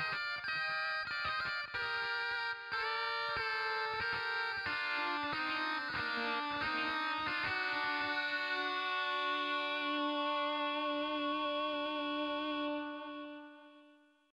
you